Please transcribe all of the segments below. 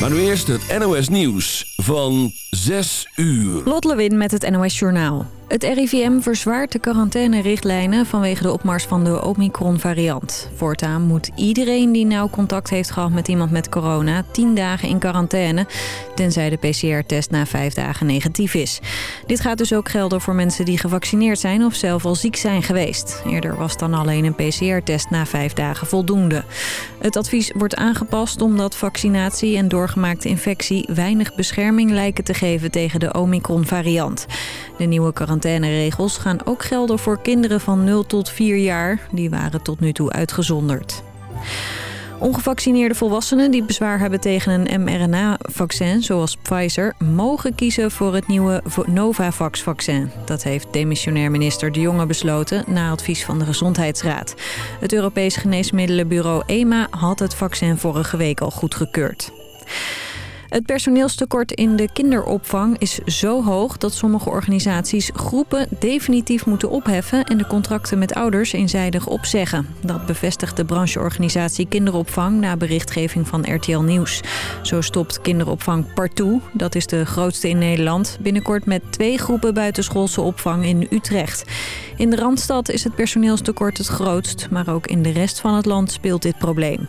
Maar nu eerst het NOS Nieuws van 6 uur. Lot Lewin met het NOS Journaal. Het RIVM verzwaart de quarantaine-richtlijnen vanwege de opmars van de Omicron-variant. Voortaan moet iedereen die nauw contact heeft gehad met iemand met corona... 10 dagen in quarantaine, tenzij de PCR-test na 5 dagen negatief is. Dit gaat dus ook gelden voor mensen die gevaccineerd zijn of zelf al ziek zijn geweest. Eerder was dan alleen een PCR-test na 5 dagen voldoende. Het advies wordt aangepast omdat vaccinatie en doorgemaakte infectie... weinig bescherming lijken te geven tegen de Omicron-variant. De nieuwe quarantaineregels gaan ook gelden voor kinderen van 0 tot 4 jaar. Die waren tot nu toe uitgezonderd. Ongevaccineerde volwassenen die bezwaar hebben tegen een mRNA-vaccin, zoals Pfizer, mogen kiezen voor het nieuwe Novavax-vaccin. Dat heeft demissionair minister De Jonge besloten na advies van de Gezondheidsraad. Het Europees Geneesmiddelenbureau EMA had het vaccin vorige week al goedgekeurd. Het personeelstekort in de kinderopvang is zo hoog dat sommige organisaties groepen definitief moeten opheffen en de contracten met ouders eenzijdig opzeggen. Dat bevestigt de brancheorganisatie Kinderopvang na berichtgeving van RTL Nieuws. Zo stopt kinderopvang Partout, dat is de grootste in Nederland, binnenkort met twee groepen buitenschoolse opvang in Utrecht. In de Randstad is het personeelstekort het grootst, maar ook in de rest van het land speelt dit probleem.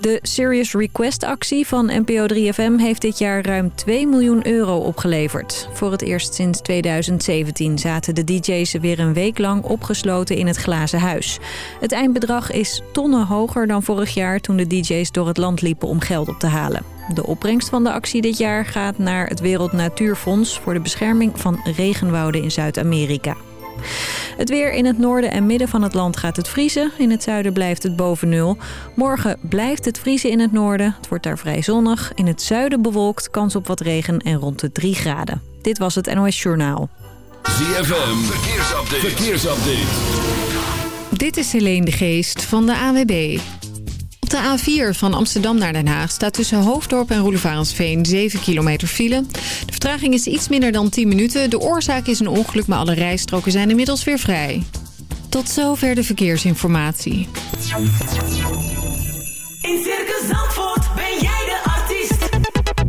De Serious Request actie van NPO 3FM heeft dit jaar ruim 2 miljoen euro opgeleverd. Voor het eerst sinds 2017 zaten de DJ's weer een week lang opgesloten in het glazen huis. Het eindbedrag is tonnen hoger dan vorig jaar toen de DJ's door het land liepen om geld op te halen. De opbrengst van de actie dit jaar gaat naar het Wereld Natuurfonds voor de bescherming van regenwouden in Zuid-Amerika. Het weer in het noorden en midden van het land gaat het vriezen. In het zuiden blijft het boven nul. Morgen blijft het vriezen in het noorden. Het wordt daar vrij zonnig. In het zuiden bewolkt, kans op wat regen en rond de 3 graden. Dit was het NOS Journaal. ZFM, verkeersupdate. verkeersupdate. Dit is Helene de Geest van de AWB. Op de A4 van Amsterdam naar Den Haag staat tussen Hoofddorp en Roelevarensveen 7 kilometer file. De vertraging is iets minder dan 10 minuten. De oorzaak is een ongeluk, maar alle rijstroken zijn inmiddels weer vrij. Tot zover de verkeersinformatie. In Circus Zandvoort ben jij de artiest.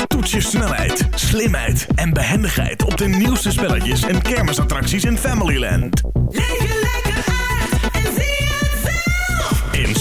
Toets je snelheid, slimheid en behendigheid op de nieuwste spelletjes en kermisattracties in Familyland. Leef lekker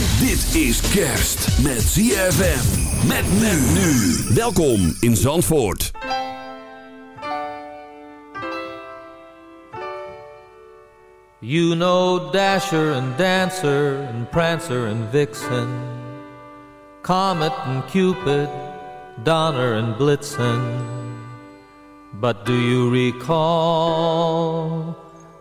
Dit is kerst met ZFM. Met men nu. Welkom in Zandvoort. You know Dasher and Dancer and Prancer and Vixen, Comet and Cupid, Donner and Blitzen. But do you recall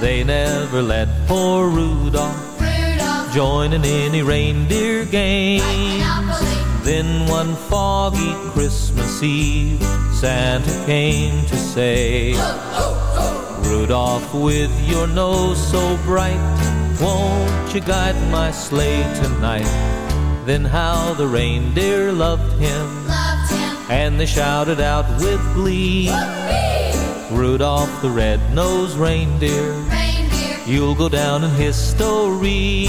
They never let poor Rudolph Rudolph, join in any reindeer like game. Then one foggy Christmas Eve, Santa came to say, Rudolph, with your nose so bright, won't you guide my sleigh tonight? Then how the reindeer loved him, loved him. and they shouted out with glee, Rudolph the red-nosed reindeer. Reindeer. You'll go down in history.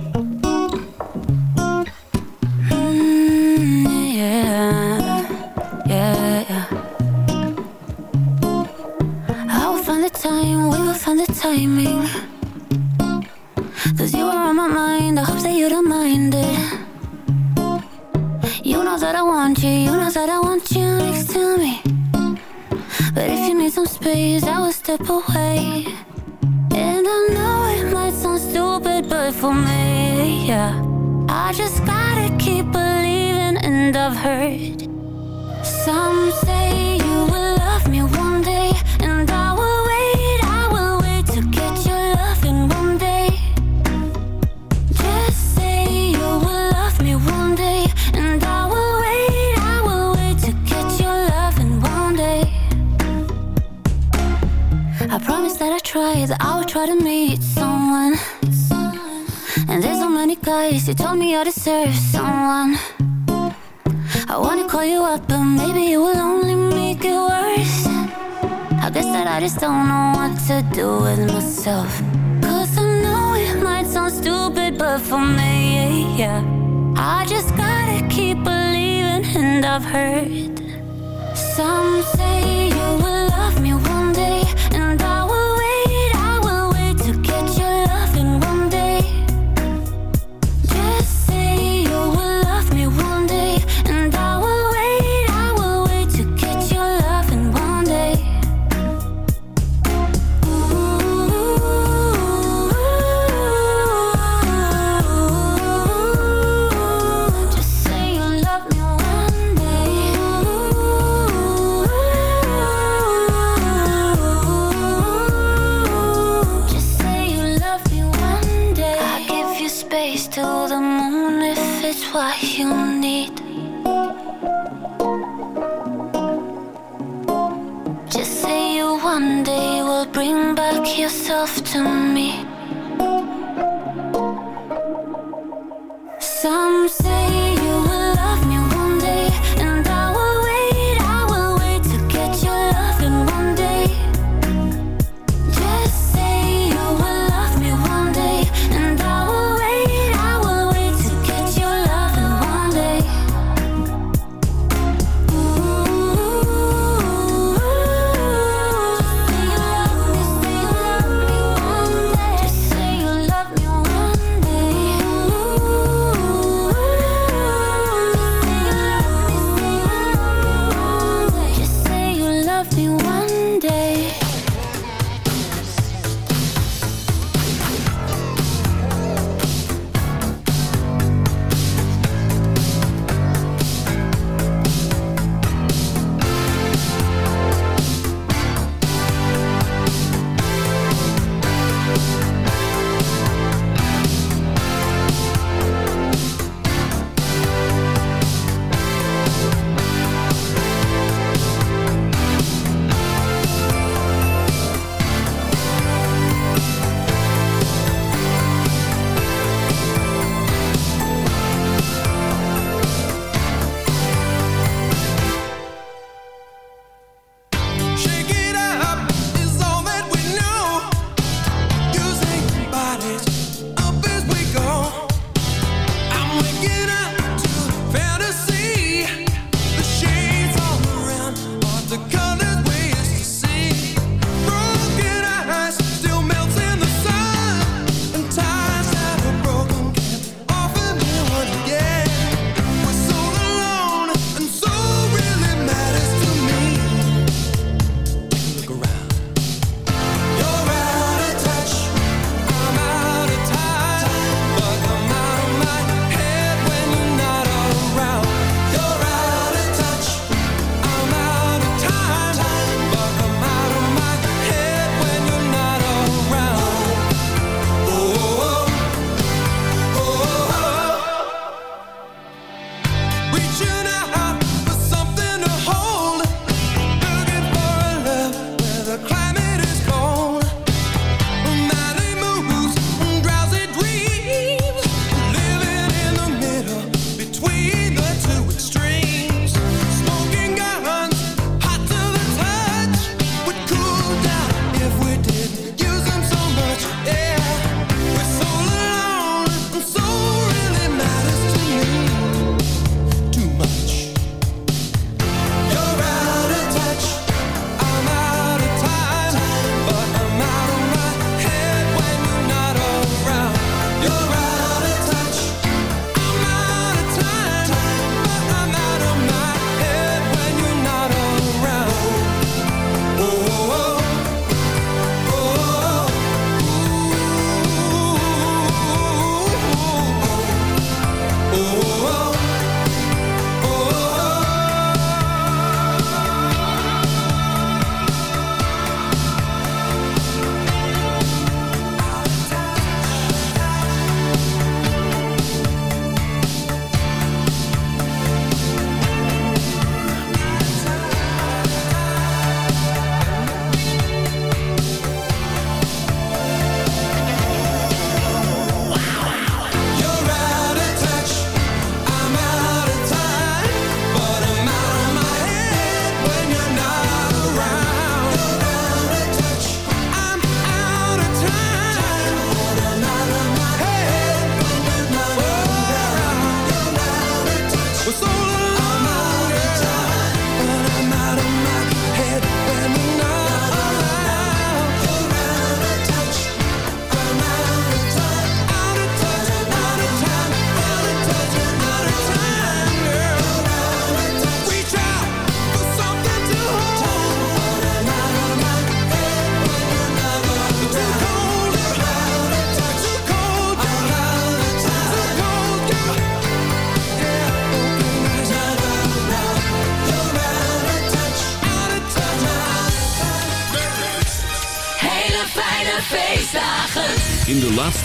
To meet someone. And there's so many guys, you told me I deserve someone. I wanna call you up, but maybe it will only make it worse. I guess that I just don't know what to do with myself. Cause I know it might sound stupid, but for me, yeah. I just gotta keep believing, and I've heard some say you will love me one day, yourself to me.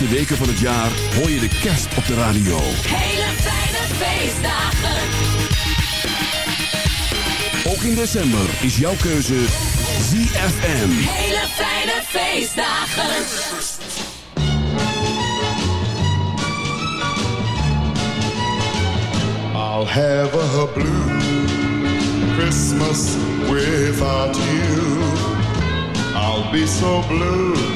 Laatste weken van het jaar hoor je de kerst op de radio. Hele fijne feestdagen. Ook in december is jouw keuze ZFM. Hele fijne feestdagen. I'll have a blue Christmas without you. I'll be so blue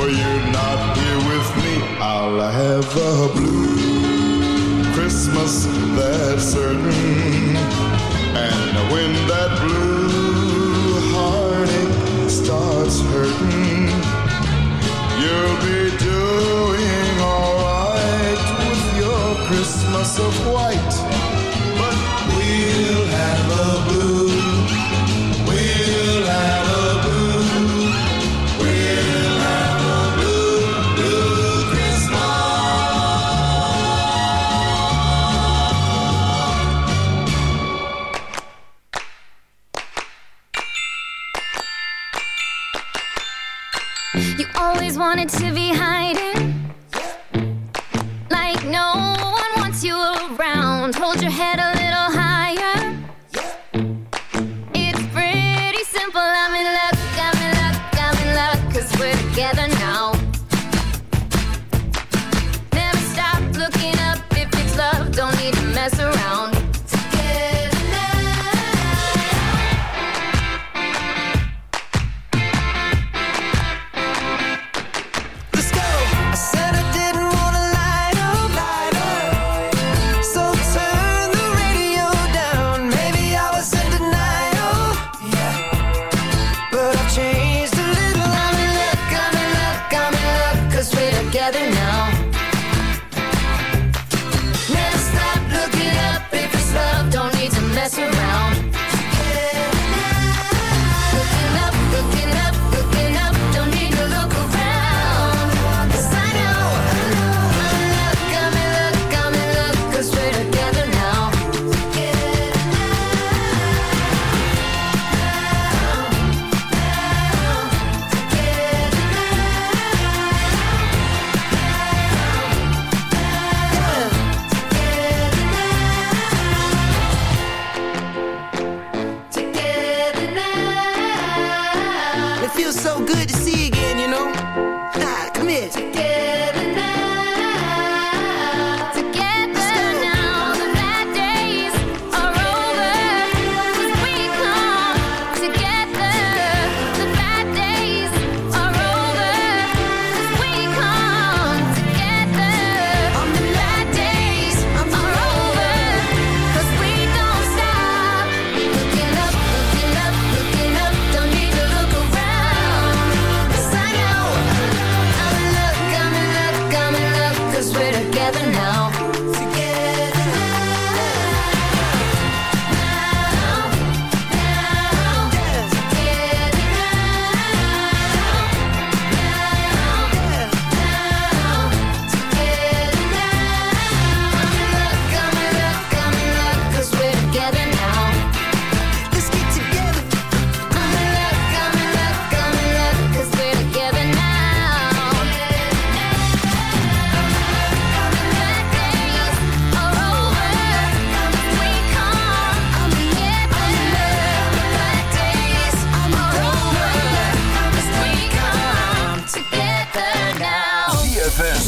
if you're not here with me. I'll have a blue Christmas, that's certain. And when that blue heartache starts hurting, you'll be doing alright with your Christmas of white.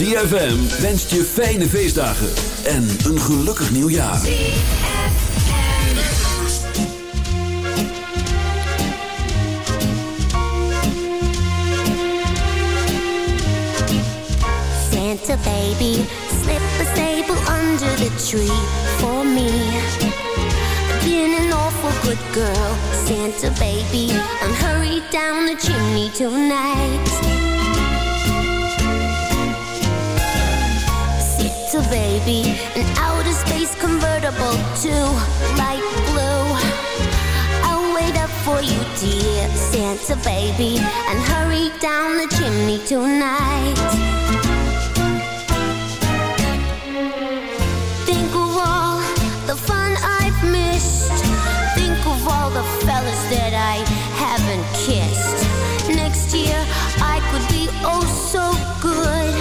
ZFM wenst je fijne feestdagen en een gelukkig nieuwjaar. Santa baby, slip a sable under the tree for me. Been an awful good girl, Santa baby, and hurry down the chimney tonight. Santa baby, an outer space convertible to light blue. I'll wait up for you, dear Santa baby, and hurry down the chimney tonight. Think of all the fun I've missed. Think of all the fellas that I haven't kissed. Next year I could be oh so good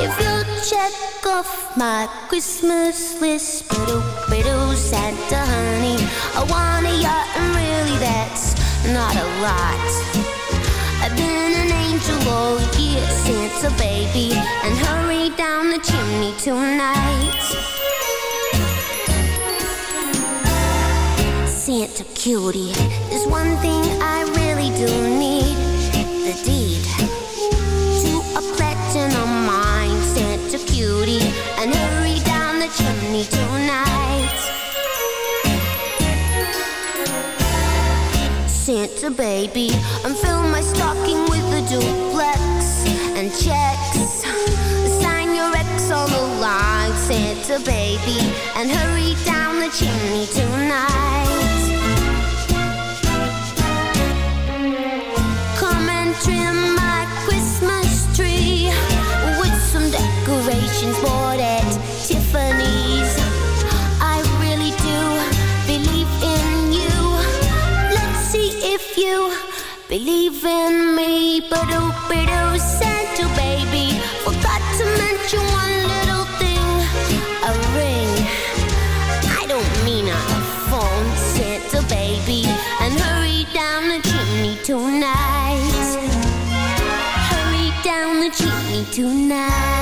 if you'll check off my Christmas list. Biddle, biddle, Santa honey, I want a yacht and really that's not a lot. I've been an angel all year, Santa baby, and hurry down the chimney tonight. Santa cutie, there's one thing I really do need the deed chimney tonight. Santa baby, my stocking with a duplex and checks. Sign your ex on the line, Santa baby, and hurry down the chimney tonight. Believe in me. But oh, but oh, Santa baby, forgot to mention one little thing a ring. I don't mean a phone, Santa baby, and hurry down the chimney tonight. Hurry down the chimney tonight.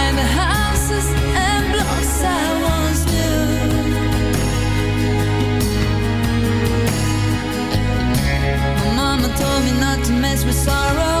mess with sorrow.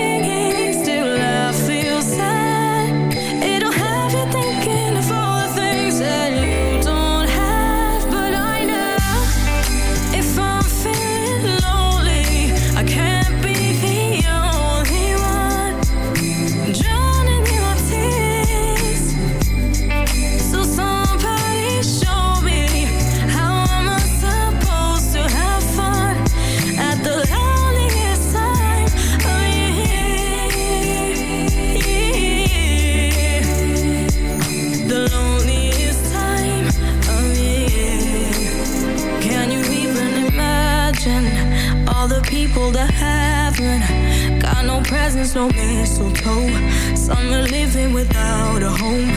gold to heaven. Got no presents, no mistletoe Summer living without a home.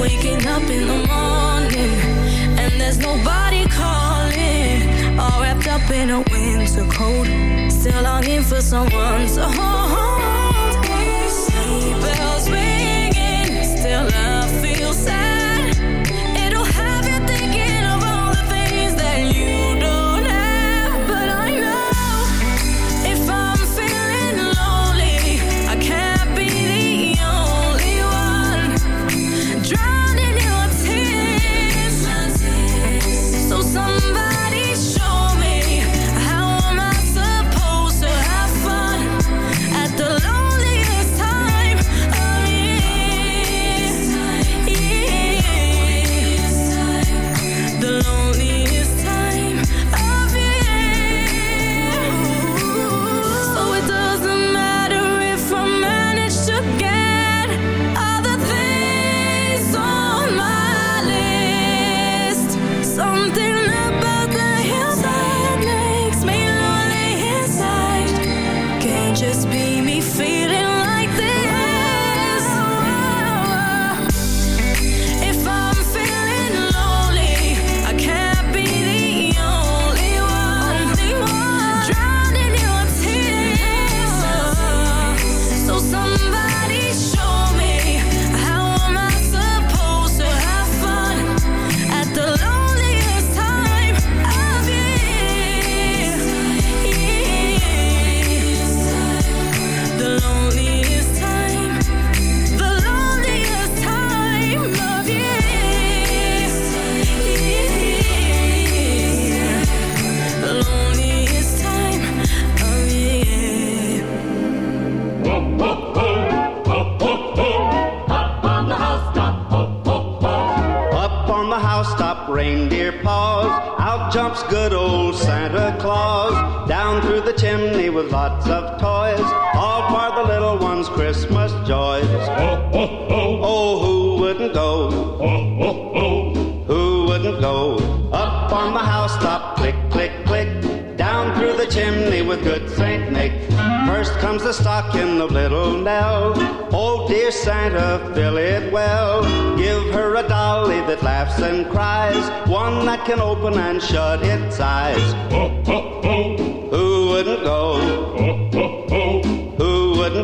Waking up in the morning And there's nobody calling. All wrapped up in a winter coat. Still longing for someone to hold. Bells ringing, still I feel sad.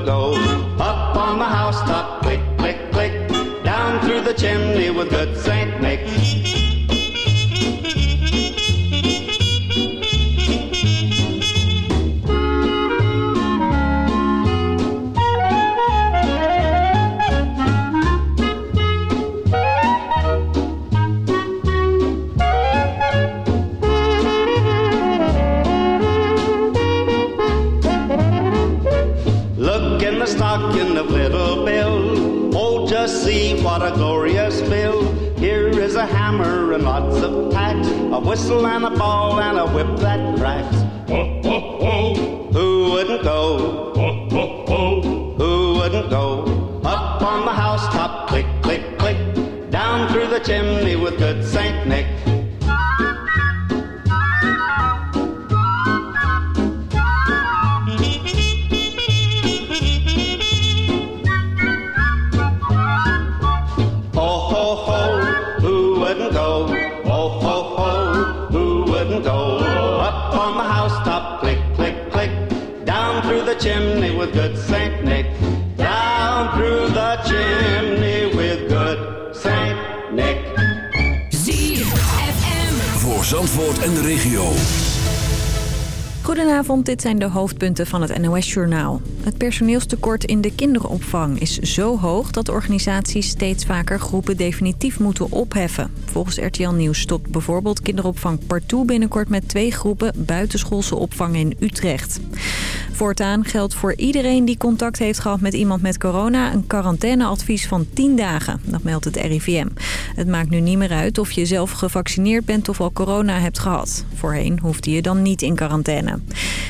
whistle. Up on the housetop, click, click, click. Down through the chimney with good Saint Nick. Dit zijn de hoofdpunten van het NOS-journaal. Het personeelstekort in de kinderopvang is zo hoog... dat organisaties steeds vaker groepen definitief moeten opheffen. Volgens RTL Nieuws stopt bijvoorbeeld kinderopvang Partout... binnenkort met twee groepen buitenschoolse opvang in Utrecht. Voortaan geldt voor iedereen die contact heeft gehad met iemand met corona... een quarantaineadvies van 10 dagen, dat meldt het RIVM. Het maakt nu niet meer uit of je zelf gevaccineerd bent of al corona hebt gehad. Voorheen hoefde je dan niet in quarantaine.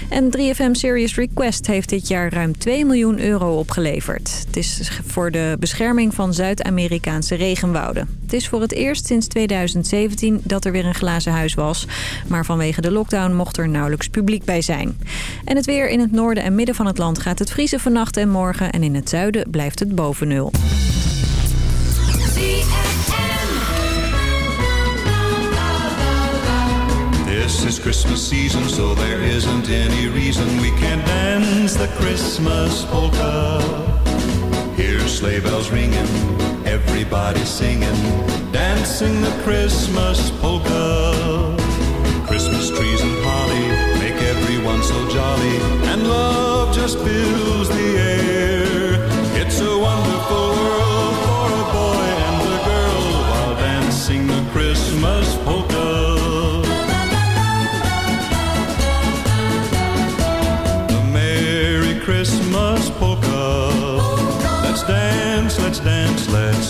En 3FM Serious Request heeft dit jaar ruim 2 miljoen euro opgeleverd. Het is voor de bescherming van Zuid-Amerikaanse regenwouden. Het is voor het eerst sinds 2017 dat er weer een glazen huis was. Maar vanwege de lockdown mocht er nauwelijks publiek bij zijn. En het weer in het noorden en midden van het land gaat het vriezen vannacht en morgen. En in het zuiden blijft het boven nul. This is Christmas season, so there isn't any reason we can't dance the Christmas polka. Hear sleigh bells ringing, everybody singing, dancing the Christmas polka. Christmas trees and holly make everyone so jolly, and love just fills the air. It's a wonderful world for a boy and a girl while dancing the Christmas polka.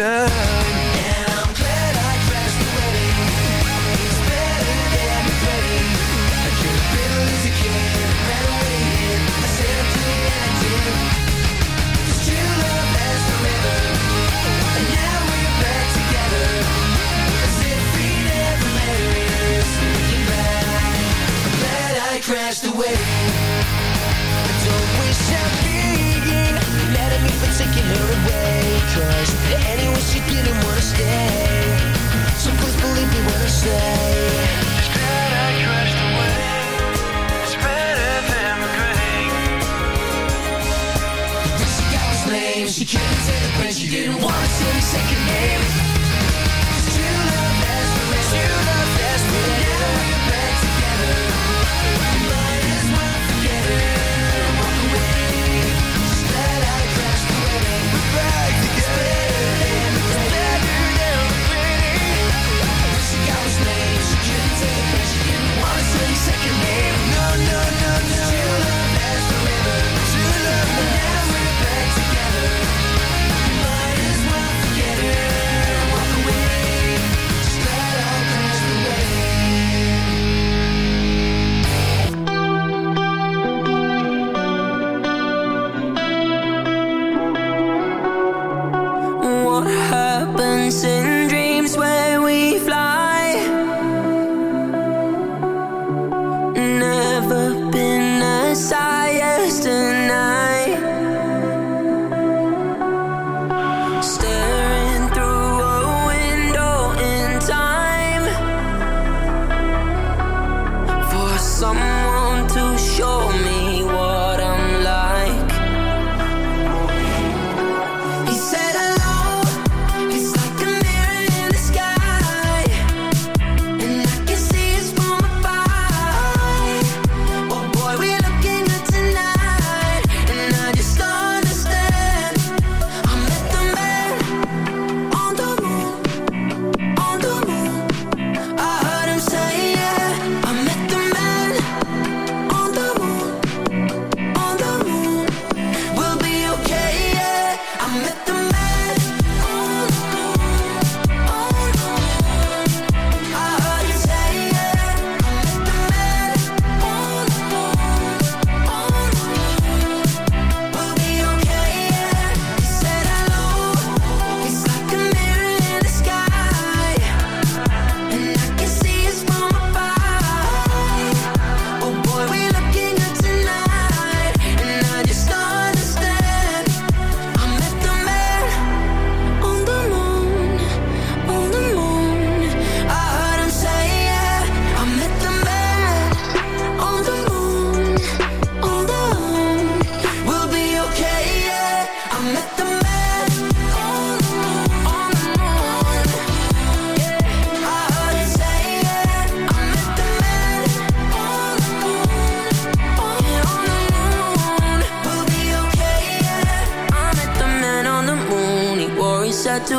time.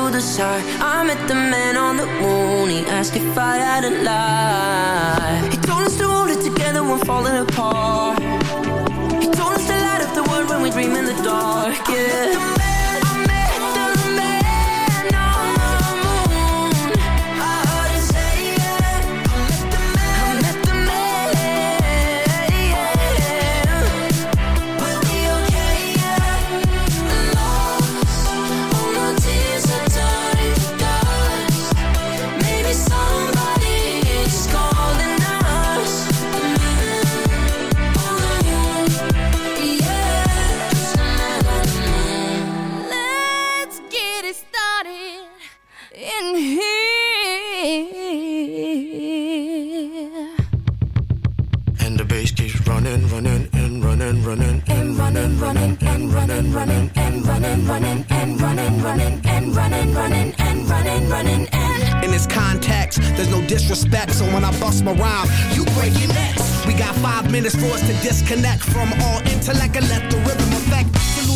the side. I met the man on the moon. He asked if I had a lie. He told us to hold it together when falling apart. He told us to light up the world when we dream in the dark. Yeah. running and running, running and running, running and running, running and running, running and running, running and. In this context, there's no disrespect, so when I bust my rhyme, you break your neck. We got five minutes for us to disconnect from all intellect and let the rhythm affect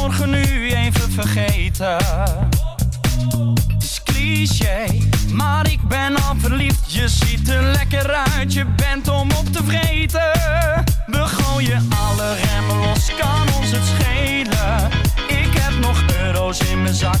Alle zorgen nu even vergeten. Het is cliché, maar ik ben al verliefd. Je ziet er lekker uit, je bent om op te vreten. We gooien alle remmen los, kan ons het schelen. Ik heb nog euro's in mijn zak,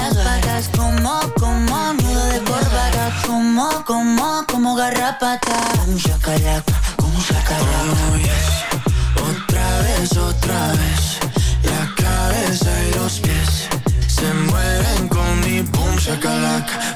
Como, como, como garrapata. Boom shakalaka, boom shakalaka. Oh, yes. Otra vez, otra vez. La cabeza y los pies se mueven con mi boom shakalaka,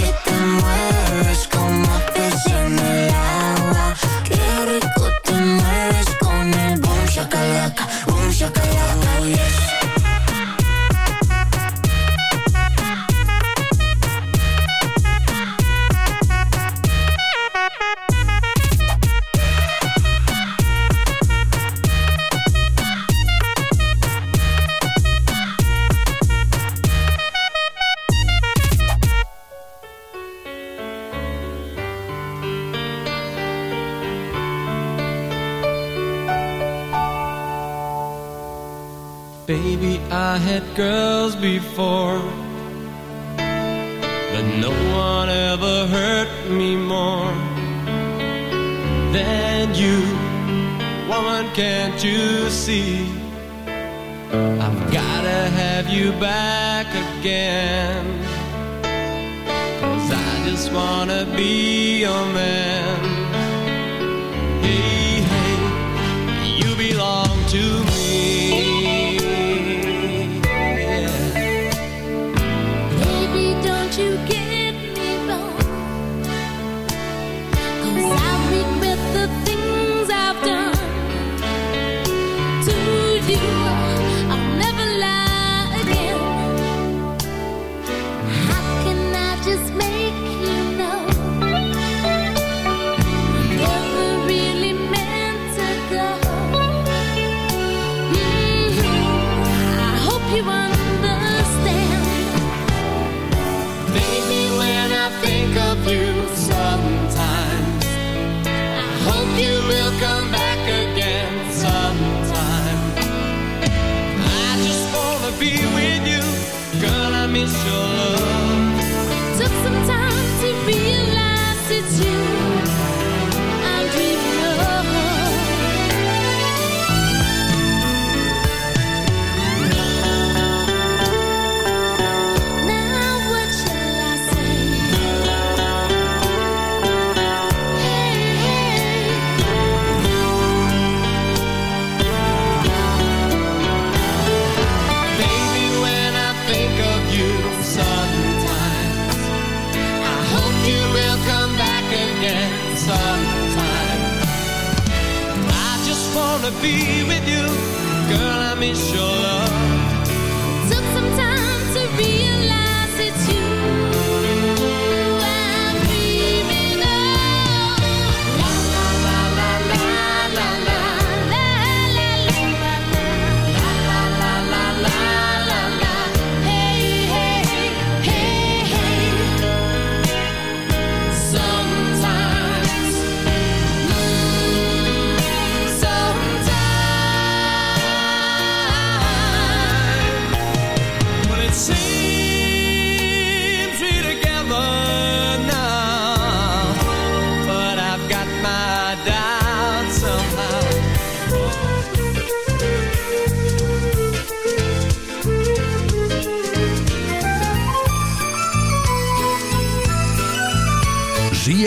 miss your love.